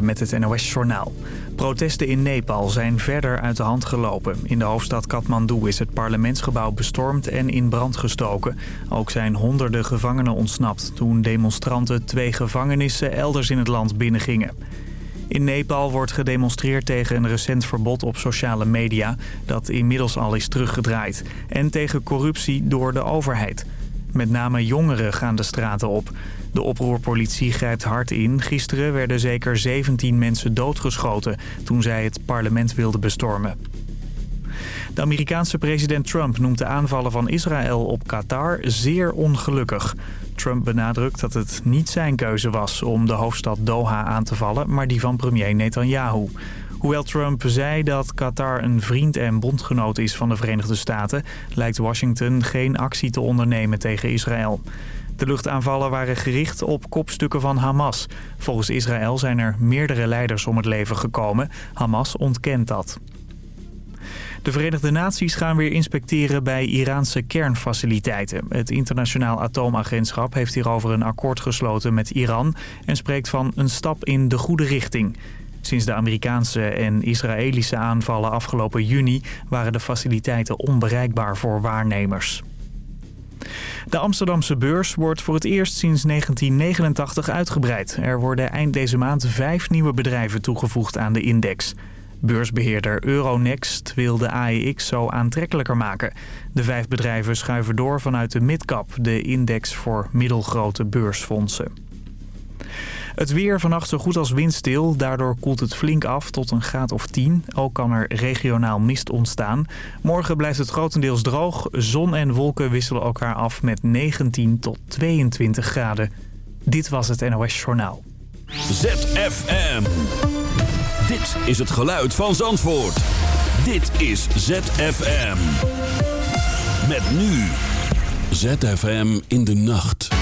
Met het NOS Journaal. Protesten in Nepal zijn verder uit de hand gelopen. In de hoofdstad Kathmandu is het parlementsgebouw bestormd en in brand gestoken. Ook zijn honderden gevangenen ontsnapt toen demonstranten twee gevangenissen elders in het land binnengingen. In Nepal wordt gedemonstreerd tegen een recent verbod op sociale media... dat inmiddels al is teruggedraaid. En tegen corruptie door de overheid. Met name jongeren gaan de straten op. De oproerpolitie grijpt hard in. Gisteren werden zeker 17 mensen doodgeschoten toen zij het parlement wilden bestormen. De Amerikaanse president Trump noemt de aanvallen van Israël op Qatar zeer ongelukkig. Trump benadrukt dat het niet zijn keuze was om de hoofdstad Doha aan te vallen, maar die van premier Netanyahu. Hoewel Trump zei dat Qatar een vriend en bondgenoot is van de Verenigde Staten... lijkt Washington geen actie te ondernemen tegen Israël. De luchtaanvallen waren gericht op kopstukken van Hamas. Volgens Israël zijn er meerdere leiders om het leven gekomen. Hamas ontkent dat. De Verenigde Naties gaan weer inspecteren bij Iraanse kernfaciliteiten. Het internationaal atoomagentschap heeft hierover een akkoord gesloten met Iran... en spreekt van een stap in de goede richting. Sinds de Amerikaanse en Israëlische aanvallen afgelopen juni... waren de faciliteiten onbereikbaar voor waarnemers. De Amsterdamse beurs wordt voor het eerst sinds 1989 uitgebreid. Er worden eind deze maand vijf nieuwe bedrijven toegevoegd aan de index. Beursbeheerder Euronext wil de AEX zo aantrekkelijker maken. De vijf bedrijven schuiven door vanuit de midcap, de index voor middelgrote beursfondsen. Het weer vannacht zo goed als windstil. Daardoor koelt het flink af tot een graad of 10. Ook kan er regionaal mist ontstaan. Morgen blijft het grotendeels droog. Zon en wolken wisselen elkaar af met 19 tot 22 graden. Dit was het NOS Journaal. ZFM. Dit is het geluid van Zandvoort. Dit is ZFM. Met nu. ZFM in de nacht.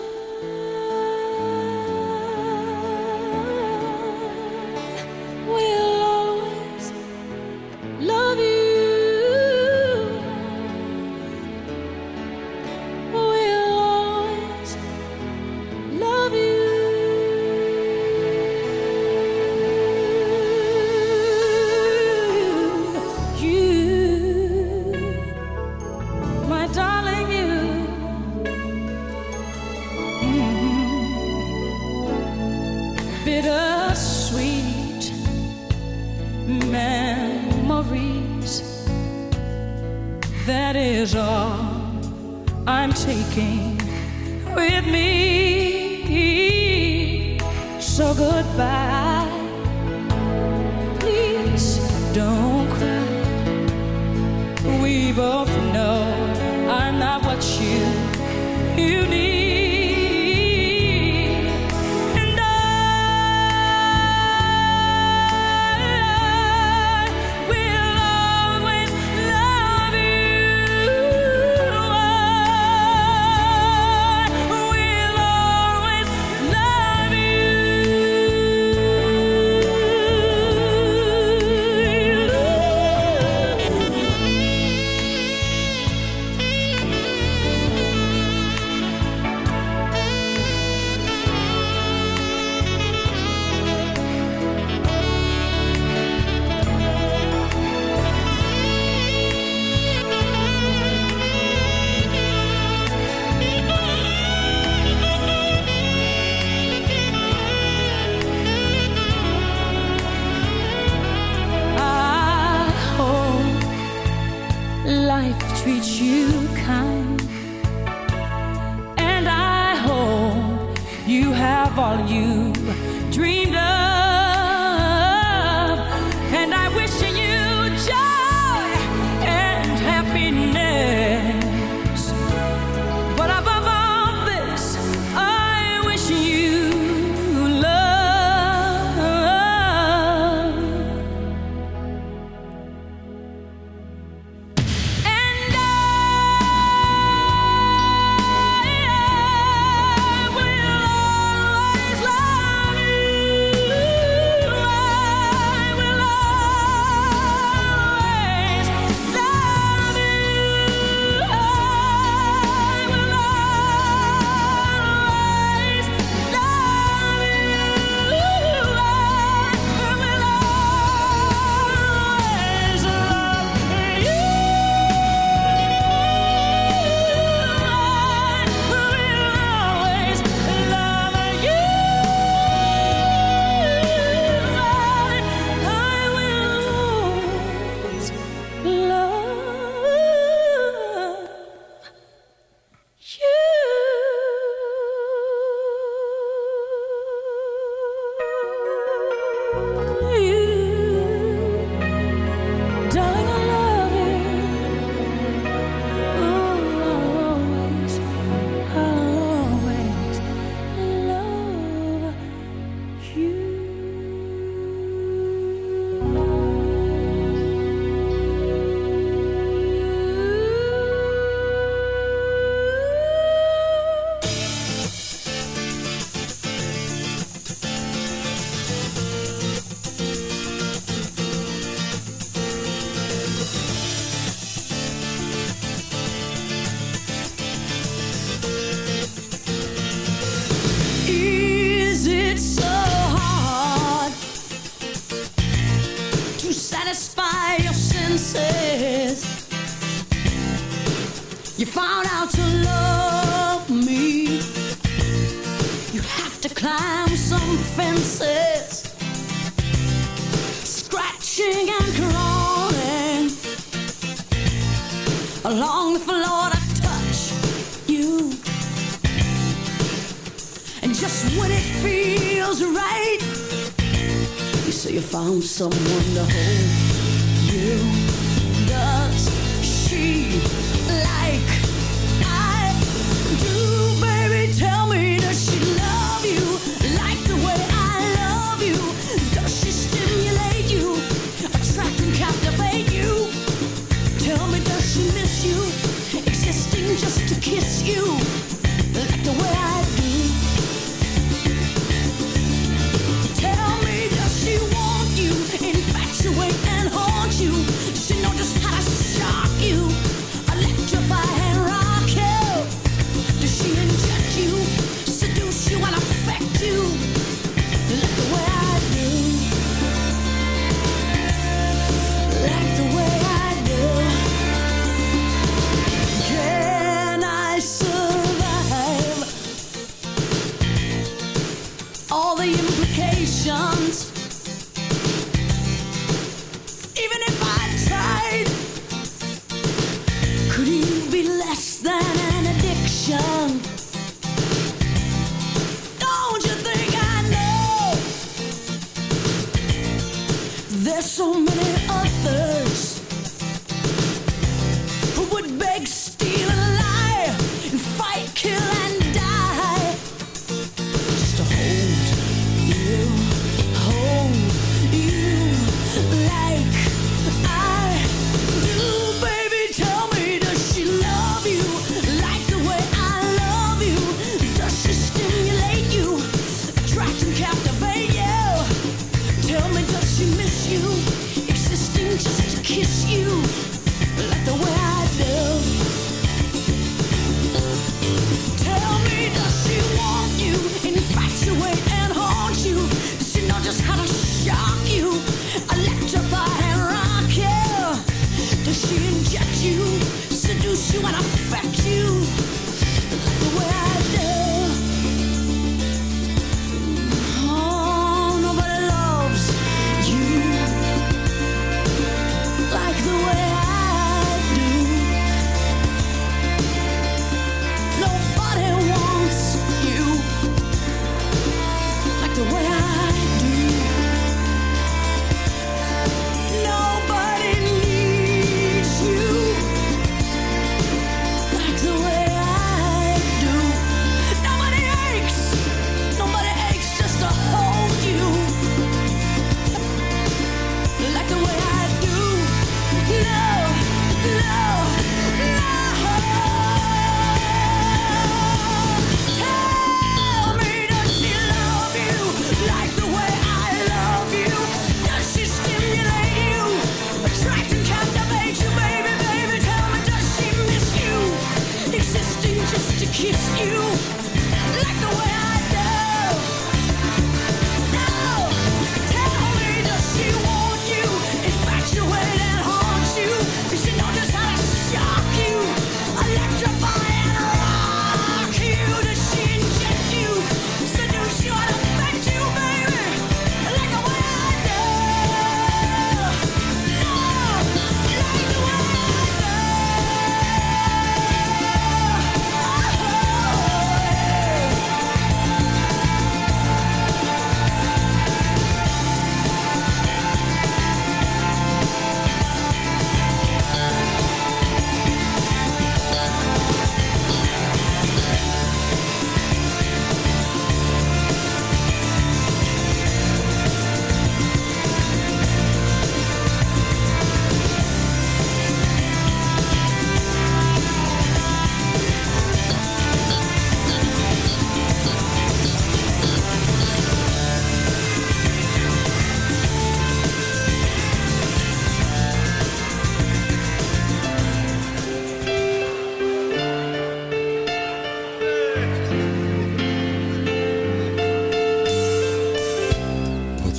someone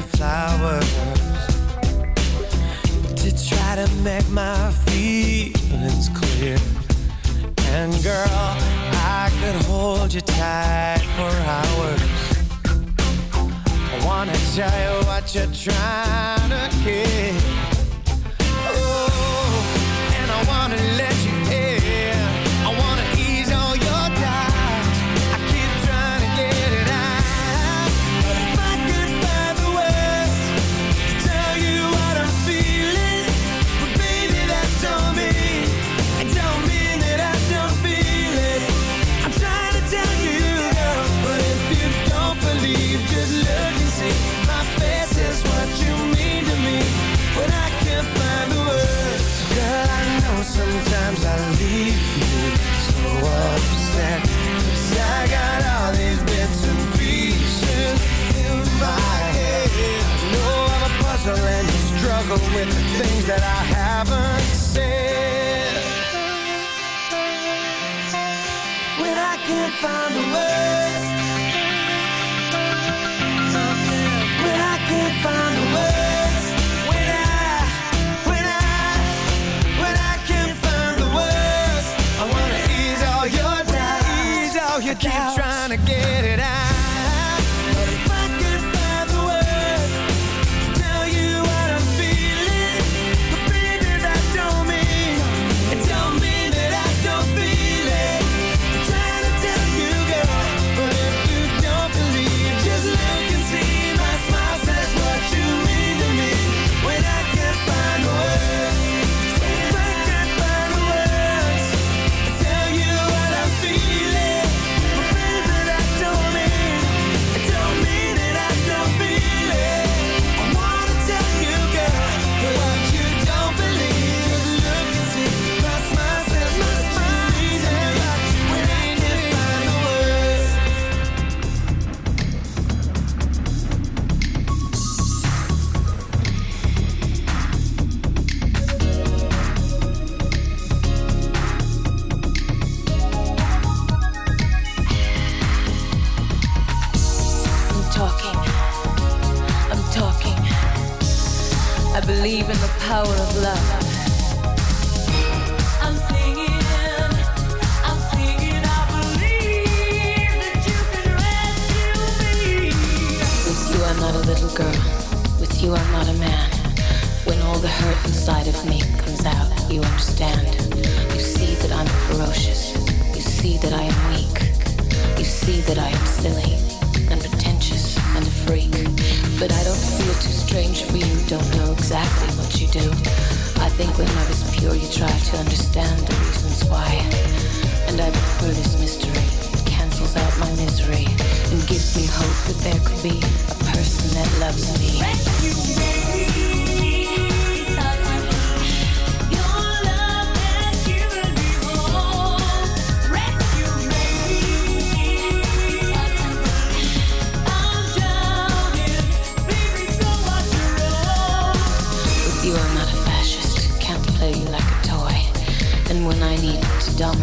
your flowers To try to make my feelings clear. And girl, I could hold you tight for hours. I wanna tell you what you're trying to get, Oh, and I wanna let you that I haven't said. When I can't find the words. When I can't find the words. When I, when I, when I can't find the words. I wanna ease all your doubts. Keep trying to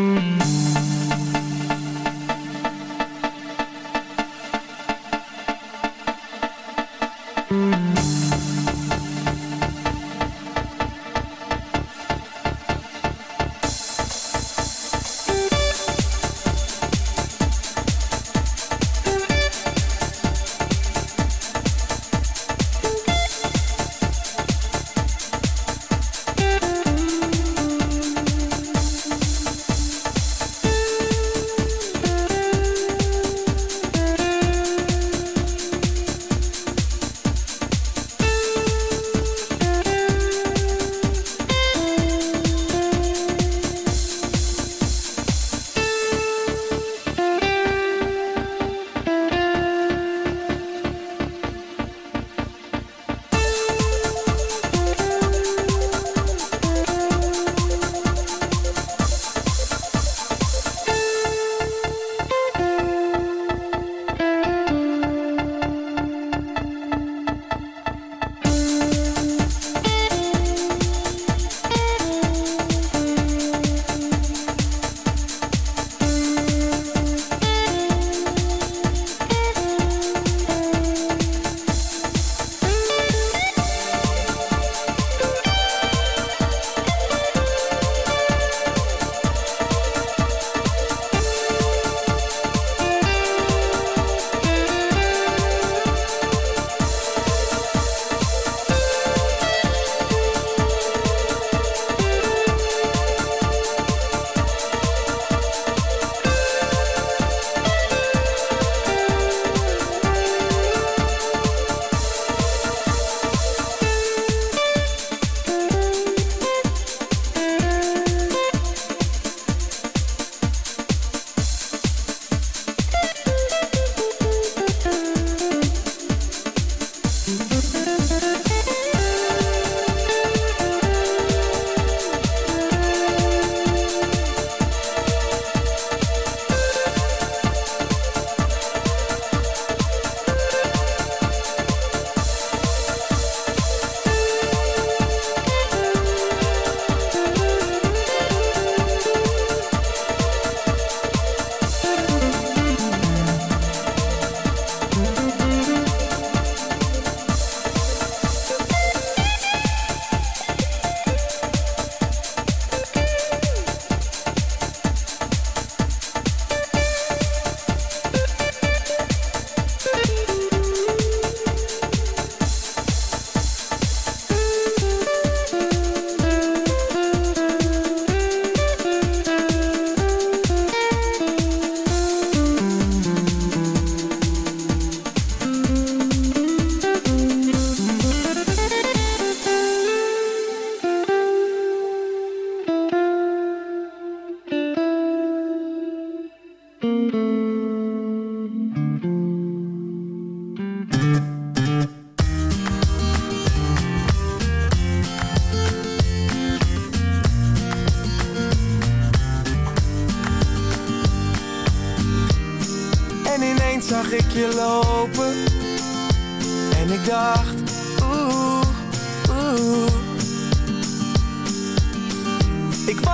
Mm-hmm.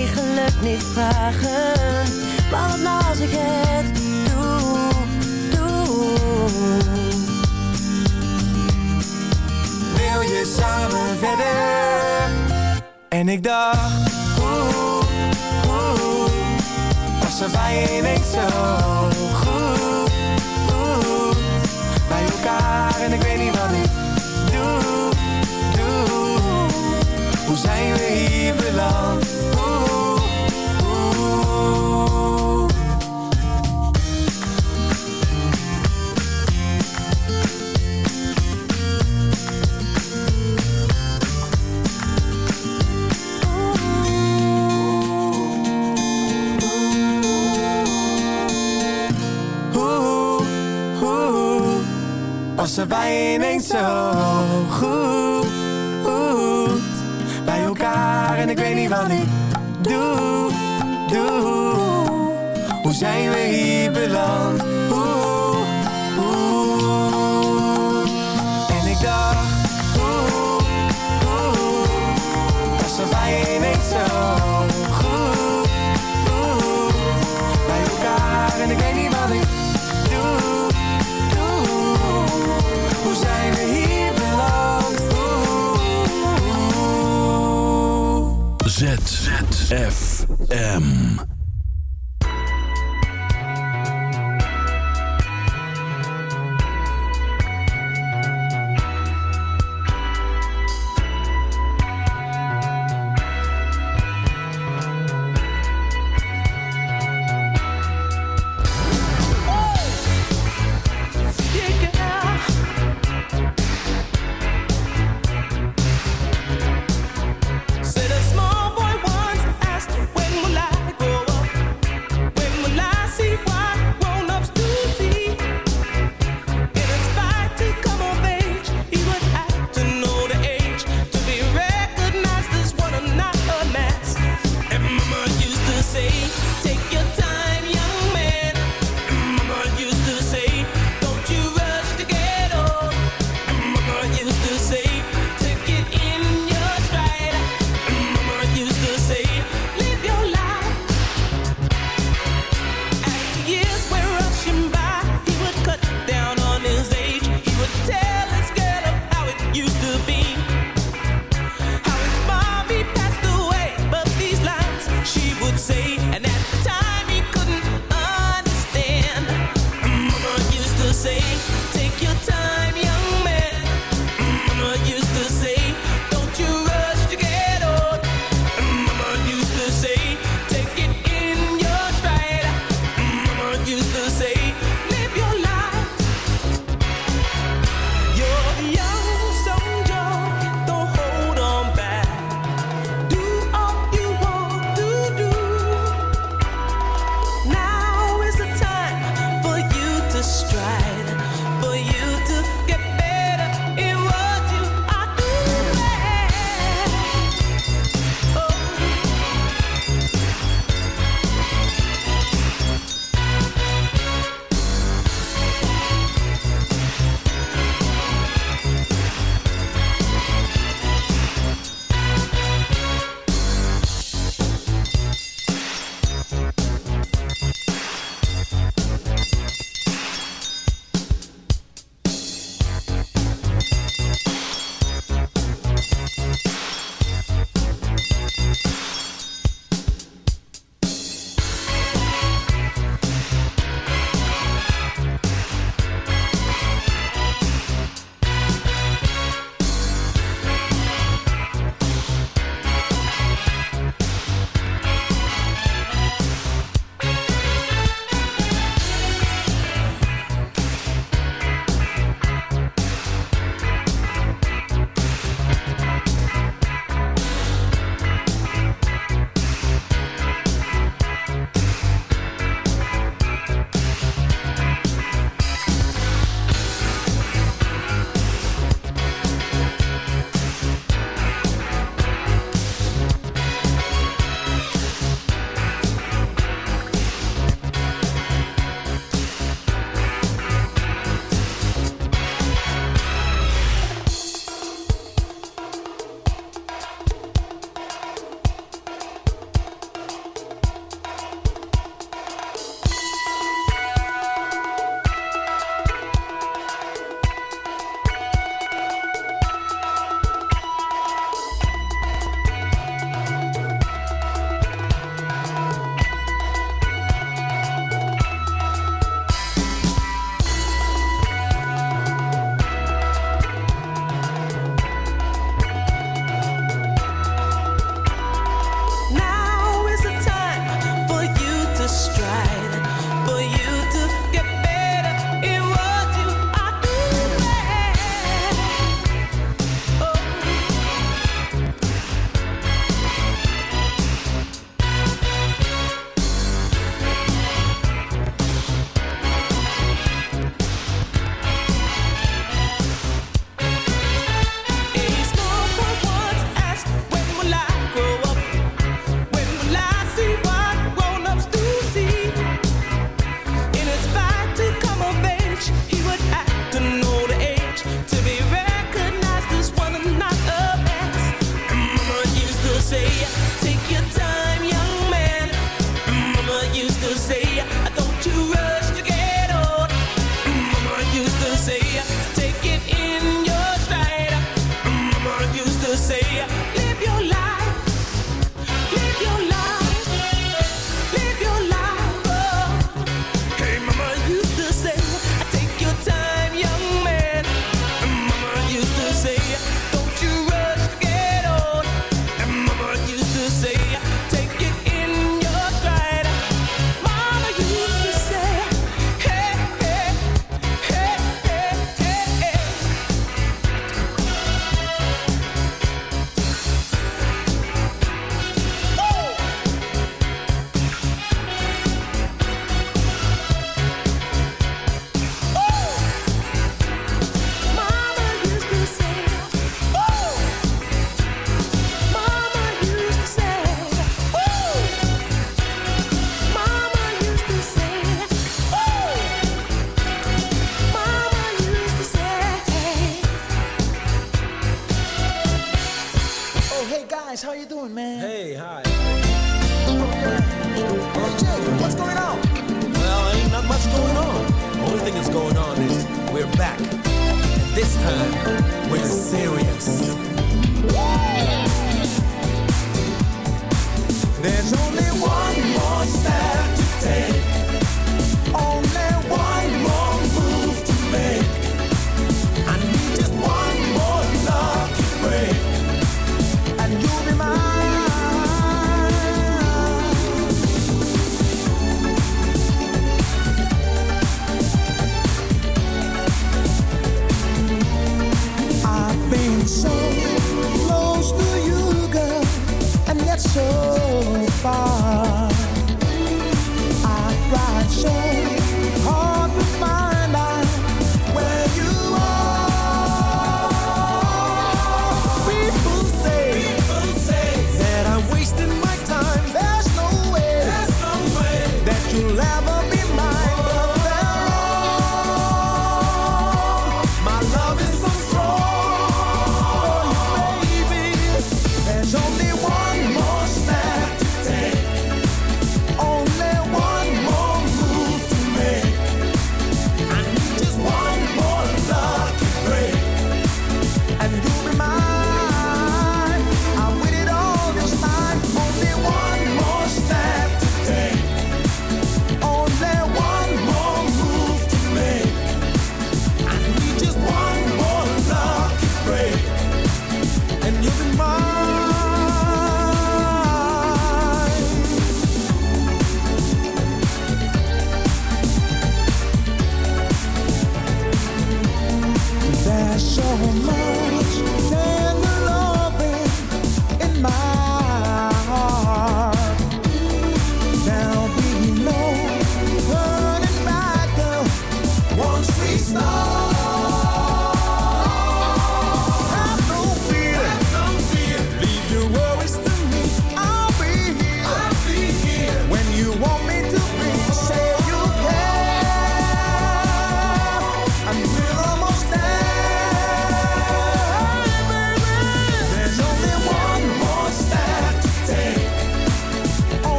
eigenlijk niet vragen. Maar wat nou als ik het doe, doe. Wil je samen verder? En ik dacht, oeh, oeh, was er bij ineens zo goed, oeh, bij elkaar en ik weet niet wat ik doe, doe. Hoe zijn we hier beland? Oeh, er bij ineens zo goed, goed bij elkaar en ik weet niet wat ik doe. Zijn we hier beland? Oeh, oeh. En ik dacht, oeh, oeh, was er bij ineens zo goed, goed bij elkaar en ik weet niet wat ik doe, doe. Hoe zijn we hier beland? Oeh. ZFM.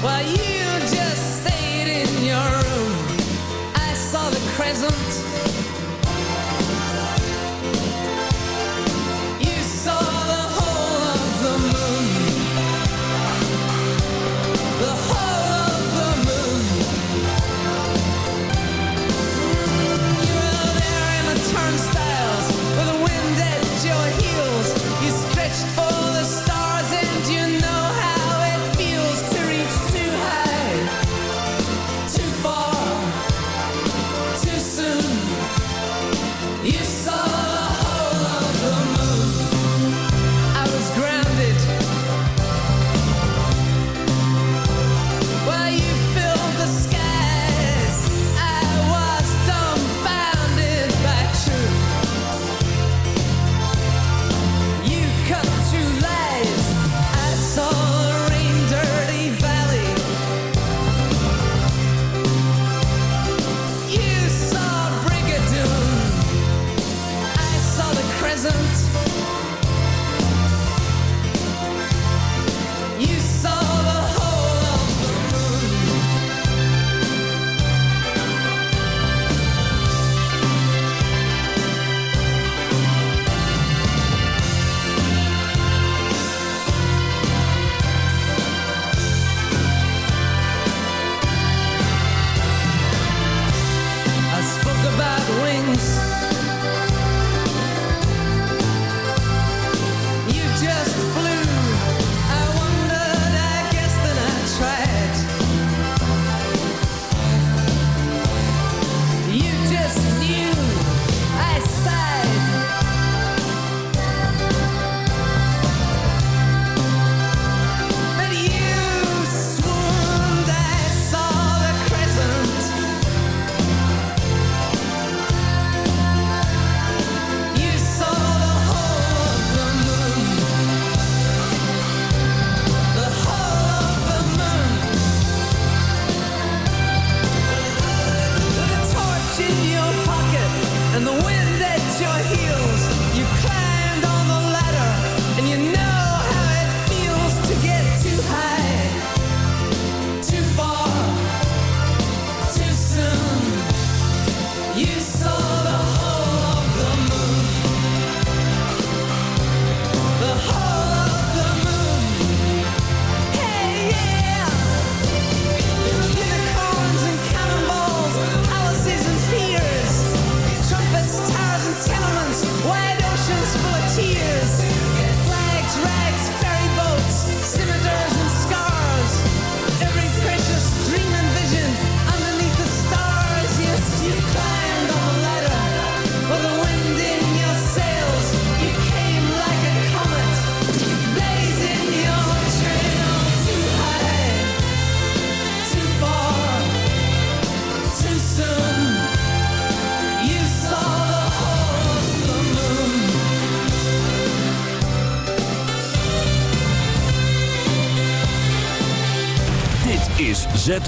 While you just stayed in your room I saw the crescent.